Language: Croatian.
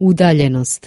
udaljenost.